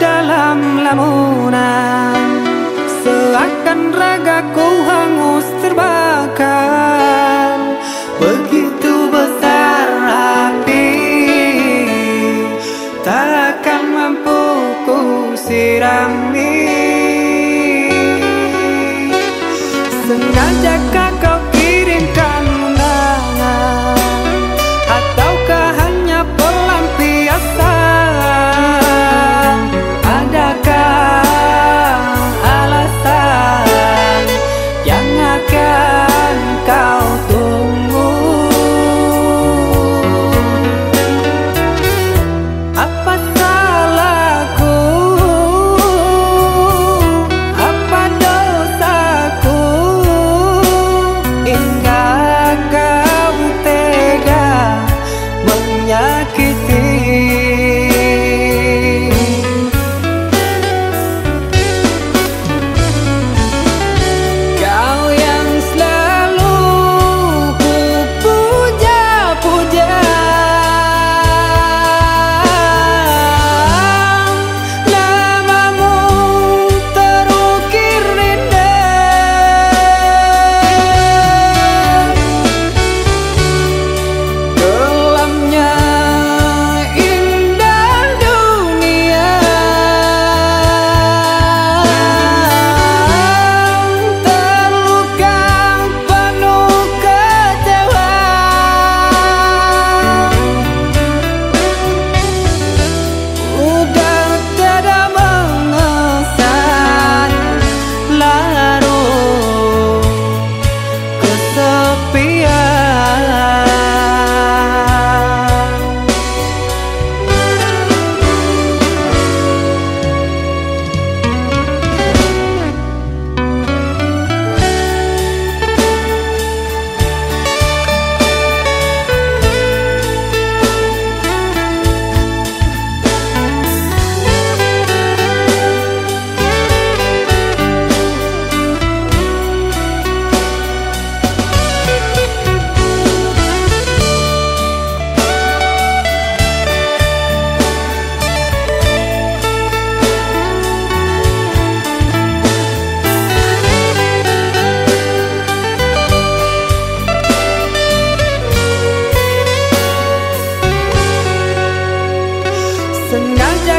dalam lamunan. Seakan ragaku hangus terbakar. Begitu besar api Takkan mampu ku sirami. Sengaja kau kirimkan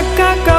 Sengajakah